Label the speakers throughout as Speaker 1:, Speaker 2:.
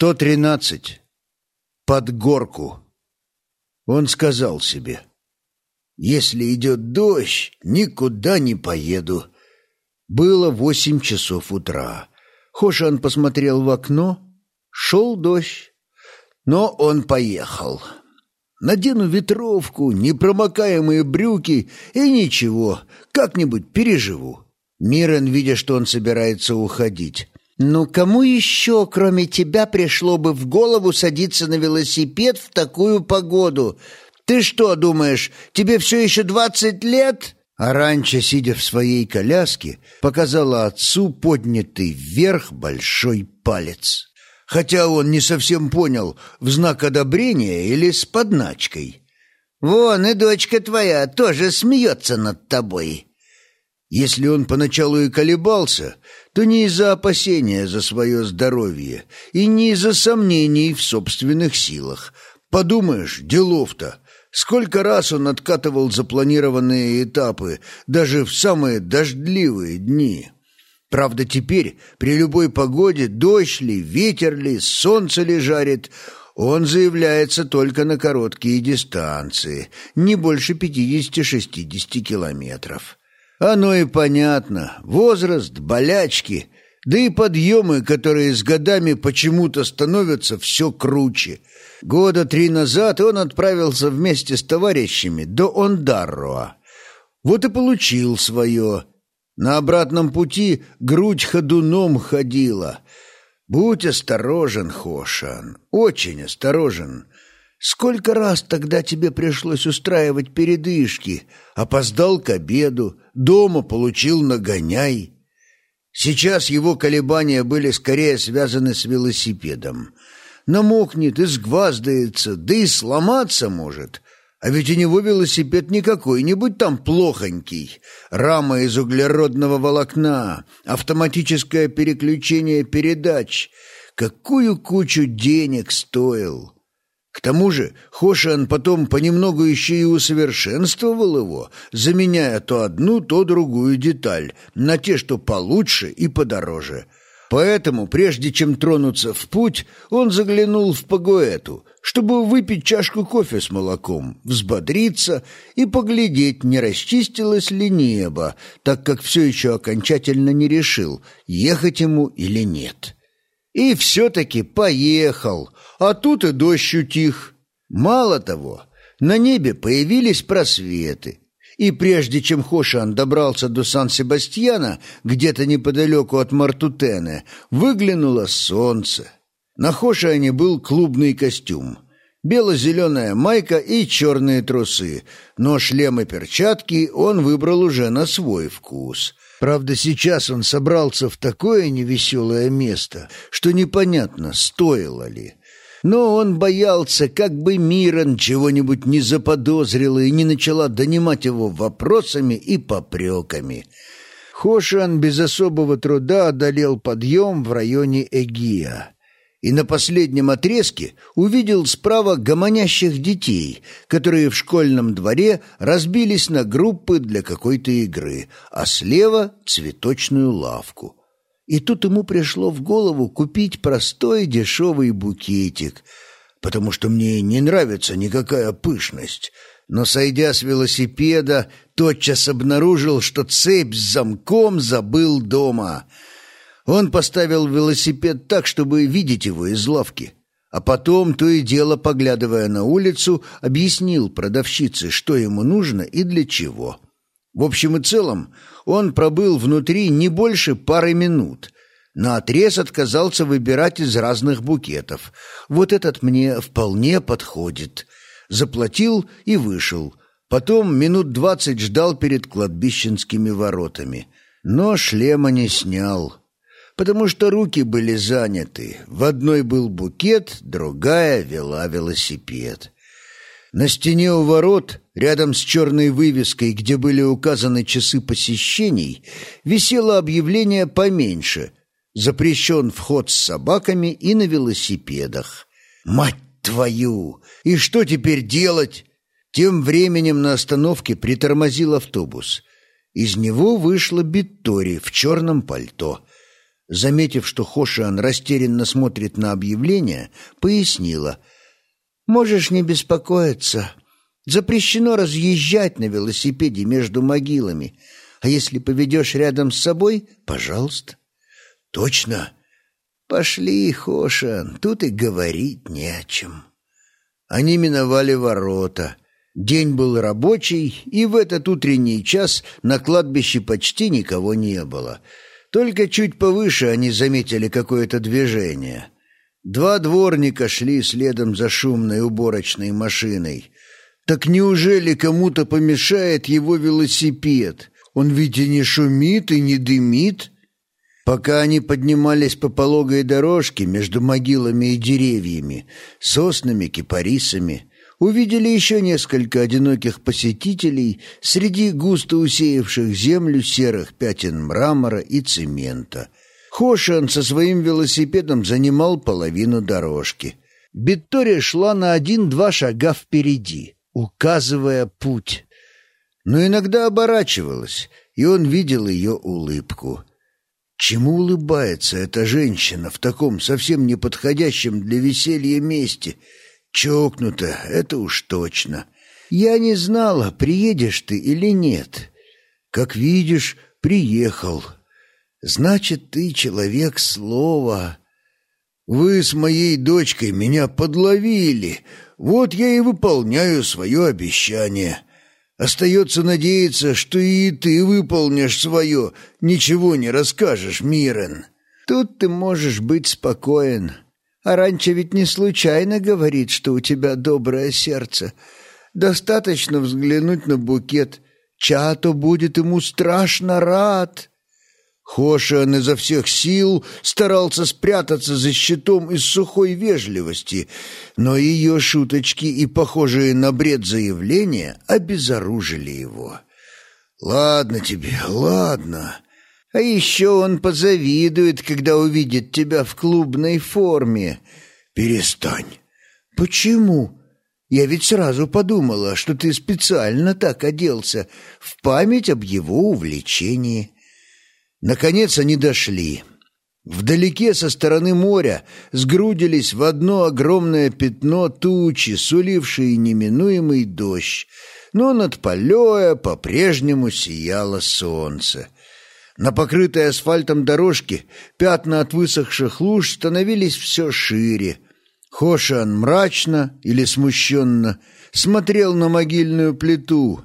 Speaker 1: Сто тринадцать. Под горку. Он сказал себе, «Если идет дождь, никуда не поеду». Было восемь часов утра. Хошан посмотрел в окно. Шел дождь. Но он поехал. Надену ветровку, непромокаемые брюки и ничего, как-нибудь переживу. Мирен, видя, что он собирается уходить, «Ну, кому еще, кроме тебя, пришло бы в голову садиться на велосипед в такую погоду? Ты что, думаешь, тебе все еще двадцать лет?» Аранча, сидя в своей коляске, показала отцу поднятый вверх большой палец. Хотя он не совсем понял, в знак одобрения или с подначкой. «Вон и дочка твоя тоже смеется над тобой». Если он поначалу и колебался, то не из-за опасения за свое здоровье и не из-за сомнений в собственных силах. Подумаешь, делов-то. Сколько раз он откатывал запланированные этапы, даже в самые дождливые дни. Правда, теперь, при любой погоде, дождь ли, ветер ли, солнце ли жарит, он заявляется только на короткие дистанции, не больше 50-60 километров. Оно и понятно. Возраст, болячки, да и подъемы, которые с годами почему-то становятся все круче. Года три назад он отправился вместе с товарищами до Ондарроа. Вот и получил свое. На обратном пути грудь ходуном ходила. Будь осторожен, Хошан, очень осторожен. Сколько раз тогда тебе пришлось устраивать передышки? Опоздал к обеду, дома получил нагоняй. Сейчас его колебания были скорее связаны с велосипедом. Намокнет и сгваздается, да и сломаться может. А ведь у него велосипед не какой-нибудь там плохонький. Рама из углеродного волокна, автоматическое переключение передач. Какую кучу денег стоил!» К тому же Хошиан потом понемногу еще и усовершенствовал его, заменяя то одну, то другую деталь на те, что получше и подороже. Поэтому, прежде чем тронуться в путь, он заглянул в Пагуэту, чтобы выпить чашку кофе с молоком, взбодриться и поглядеть, не расчистилось ли небо, так как все еще окончательно не решил, ехать ему или нет. И все-таки поехал, а тут и дождь утих. Мало того, на небе появились просветы. И прежде чем Хошан добрался до Сан-Себастьяна, где-то неподалеку от Мартутене, выглянуло солнце. На Хошане был клубный костюм. Бело-зеленая майка и черные трусы, но шлем и перчатки он выбрал уже на свой вкус – Правда, сейчас он собрался в такое невеселое место, что непонятно, стоило ли. Но он боялся, как бы Мирон чего-нибудь не заподозрила и не начала донимать его вопросами и попреками. Хошан без особого труда одолел подъем в районе Эгия и на последнем отрезке увидел справа гомонящих детей, которые в школьном дворе разбились на группы для какой-то игры, а слева — цветочную лавку. И тут ему пришло в голову купить простой дешевый букетик, потому что мне не нравится никакая пышность. Но, сойдя с велосипеда, тотчас обнаружил, что цепь с замком забыл дома — он поставил велосипед так, чтобы видеть его из лавки, а потом, то и дело поглядывая на улицу, объяснил продавщице, что ему нужно и для чего. В общем и целом, он пробыл внутри не больше пары минут. Наотрез отказался выбирать из разных букетов. Вот этот мне вполне подходит. Заплатил и вышел. Потом минут двадцать ждал перед кладбищенскими воротами. Но шлема не снял потому что руки были заняты. В одной был букет, другая вела велосипед. На стене у ворот, рядом с черной вывеской, где были указаны часы посещений, висело объявление поменьше «Запрещен вход с собаками и на велосипедах». «Мать твою! И что теперь делать?» Тем временем на остановке притормозил автобус. Из него вышла Биттори в черном пальто – заметив, что Хошиан растерянно смотрит на объявление, пояснила. «Можешь не беспокоиться. Запрещено разъезжать на велосипеде между могилами. А если поведешь рядом с собой, пожалуйста». «Точно?» «Пошли, Хошиан, тут и говорить не о чем». Они миновали ворота. День был рабочий, и в этот утренний час на кладбище почти никого не было — только чуть повыше они заметили какое-то движение. Два дворника шли следом за шумной уборочной машиной. Так неужели кому-то помешает его велосипед? Он ведь и не шумит, и не дымит. Пока они поднимались по пологой дорожке между могилами и деревьями, соснами, кипарисами, увидели еще несколько одиноких посетителей среди густо усеявших землю серых пятен мрамора и цемента. Хошиан со своим велосипедом занимал половину дорожки. Виктория шла на один-два шага впереди, указывая путь. Но иногда оборачивалась, и он видел ее улыбку. Чему улыбается эта женщина в таком совсем неподходящем для веселья месте — Чокнуто, это уж точно. Я не знала, приедешь ты или нет. Как видишь, приехал. Значит, ты человек слова. Вы с моей дочкой меня подловили. Вот я и выполняю свое обещание. Остается надеяться, что и ты выполнишь свое, ничего не расскажешь, Мирен. Тут ты можешь быть спокоен. А раньше ведь не случайно говорит, что у тебя доброе сердце. Достаточно взглянуть на букет. Чато будет ему страшно рад». Хошиан изо всех сил старался спрятаться за щитом из сухой вежливости, но ее шуточки и похожие на бред заявления обезоружили его. «Ладно тебе, ладно. А еще он позавидует, когда увидит тебя в клубной форме. Перестань. Почему? Я ведь сразу подумала, что ты специально так оделся, в память об его увлечении. Наконец они дошли. Вдалеке со стороны моря сгрудились в одно огромное пятно тучи, сулившие неминуемый дождь, но над Полея по-прежнему сияло солнце. На покрытой асфальтом дорожке пятна от высохших луж становились все шире. Хошан мрачно или смущенно смотрел на могильную плиту.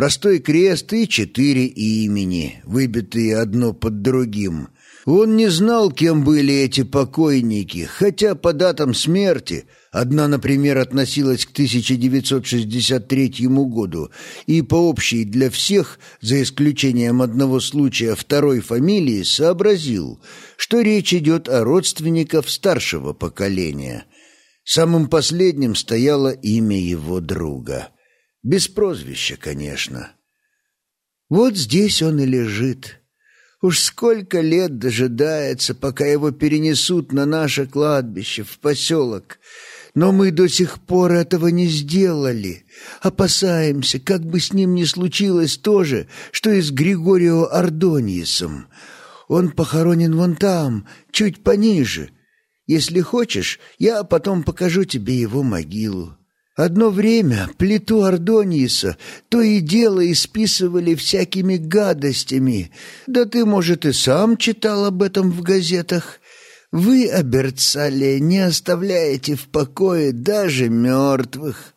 Speaker 1: Простой крест и четыре имени, выбитые одно под другим — он не знал, кем были эти покойники, хотя по датам смерти одна, например, относилась к 1963 году и по общей для всех, за исключением одного случая второй фамилии, сообразил, что речь идет о родственниках старшего поколения. Самым последним стояло имя его друга. Без прозвища, конечно. Вот здесь он и лежит Уж сколько лет дожидается, пока его перенесут на наше кладбище, в поселок. Но мы до сих пор этого не сделали. Опасаемся, как бы с ним не случилось то же, что и с Григорио Ардониесом. Он похоронен вон там, чуть пониже. Если хочешь, я потом покажу тебе его могилу. Одно время плиту Ардониса то и дело исписывали всякими гадостями. Да ты, может, и сам читал об этом в газетах. Вы, Аберцале, не оставляете в покое даже мертвых».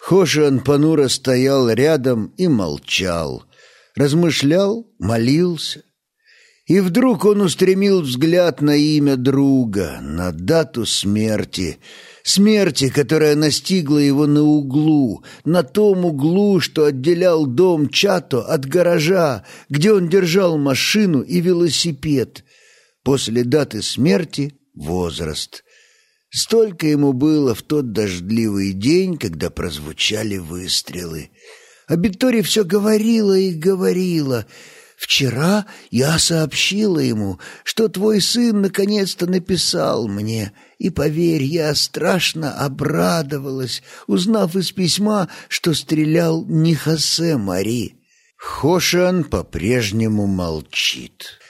Speaker 1: Хошиан понуро стоял рядом и молчал. Размышлял, молился. И вдруг он устремил взгляд на имя друга, на дату смерти — смерти, которая настигла его на углу, на том углу, что отделял дом Чато от гаража, где он держал машину и велосипед. После даты смерти — возраст. Столько ему было в тот дождливый день, когда прозвучали выстрелы. А Беттори все говорила и говорила — Вчера я сообщила ему, что твой сын наконец-то написал мне, и, поверь, я страшно обрадовалась, узнав из письма, что стрелял не Хосе Мари. Хошан по-прежнему молчит.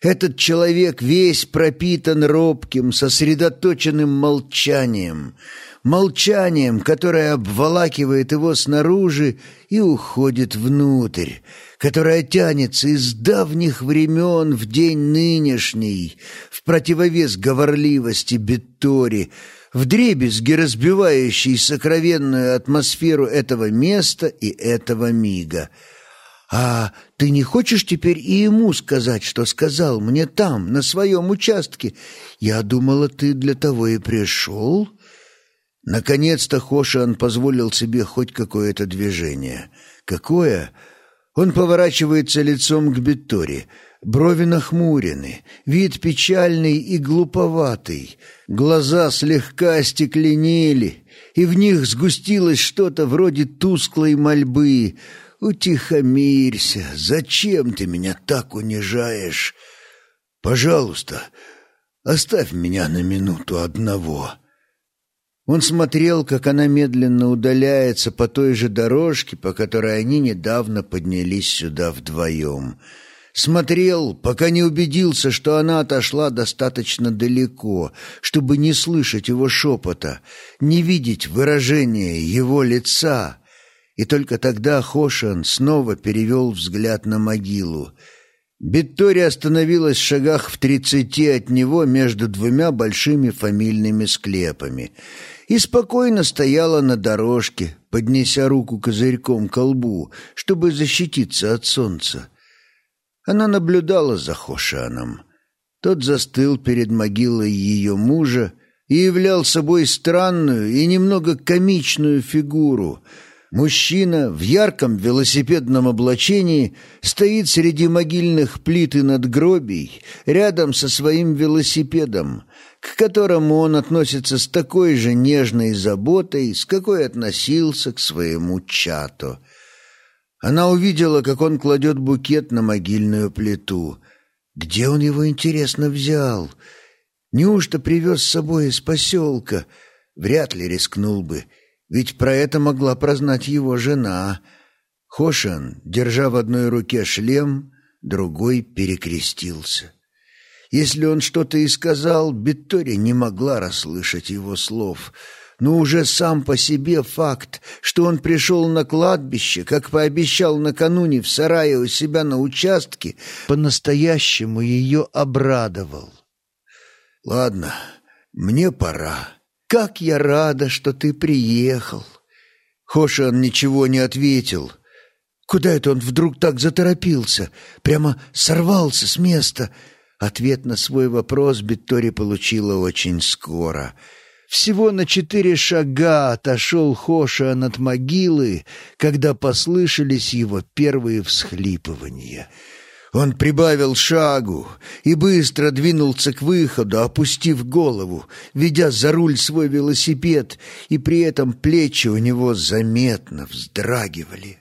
Speaker 1: Этот человек весь пропитан робким, сосредоточенным молчанием, молчанием, которое обволакивает его снаружи и уходит внутрь, которое тянется из давних времен в день нынешний, в противовес говорливости Беттори, вдребезги разбивающий сокровенную атмосферу этого места и этого мига — «А ты не хочешь теперь и ему сказать, что сказал мне там, на своем участке? Я думала, ты для того и пришел?» Наконец-то Хошиан позволил себе хоть какое-то движение. «Какое?» Он поворачивается лицом к Бетторе. Брови нахмурены, вид печальный и глуповатый. Глаза слегка остекленели, и в них сгустилось что-то вроде тусклой мольбы — «Утихомирься! Зачем ты меня так унижаешь? Пожалуйста, оставь меня на минуту одного». Он смотрел, как она медленно удаляется по той же дорожке, по которой они недавно поднялись сюда вдвоем. Смотрел, пока не убедился, что она отошла достаточно далеко, чтобы не слышать его шепота, не видеть выражения его лица, и только тогда Хошан снова перевел взгляд на могилу. Биттори остановилась в шагах в тридцати от него между двумя большими фамильными склепами и спокойно стояла на дорожке, поднеся руку козырьком к лбу, чтобы защититься от солнца. Она наблюдала за Хошианом. Тот застыл перед могилой ее мужа и являл собой странную и немного комичную фигуру — Мужчина в ярком велосипедном облачении стоит среди могильных плит и надгробий рядом со своим велосипедом, к которому он относится с такой же нежной заботой, с какой относился к своему чату. Она увидела, как он кладет букет на могильную плиту. Где он его, интересно, взял? Неужто привез с собой из поселка? Вряд ли рискнул бы. Ведь про это могла прознать его жена. Хошан, держа в одной руке шлем, другой перекрестился. Если он что-то и сказал, Биттори не могла расслышать его слов. Но уже сам по себе факт, что он пришел на кладбище, как пообещал накануне в сарае у себя на участке, по-настоящему ее обрадовал. «Ладно, мне пора», «Как я рада, что ты приехал!» Хошиан ничего не ответил. Куда это он вдруг так заторопился? Прямо сорвался с места. Ответ на свой вопрос Биттори получила очень скоро. Всего на четыре шага отошел Хошиан от могилы, когда послышались его первые всхлипывания — он прибавил шагу и быстро двинулся к выходу, опустив голову, ведя за руль свой велосипед, и при этом плечи у него заметно вздрагивали.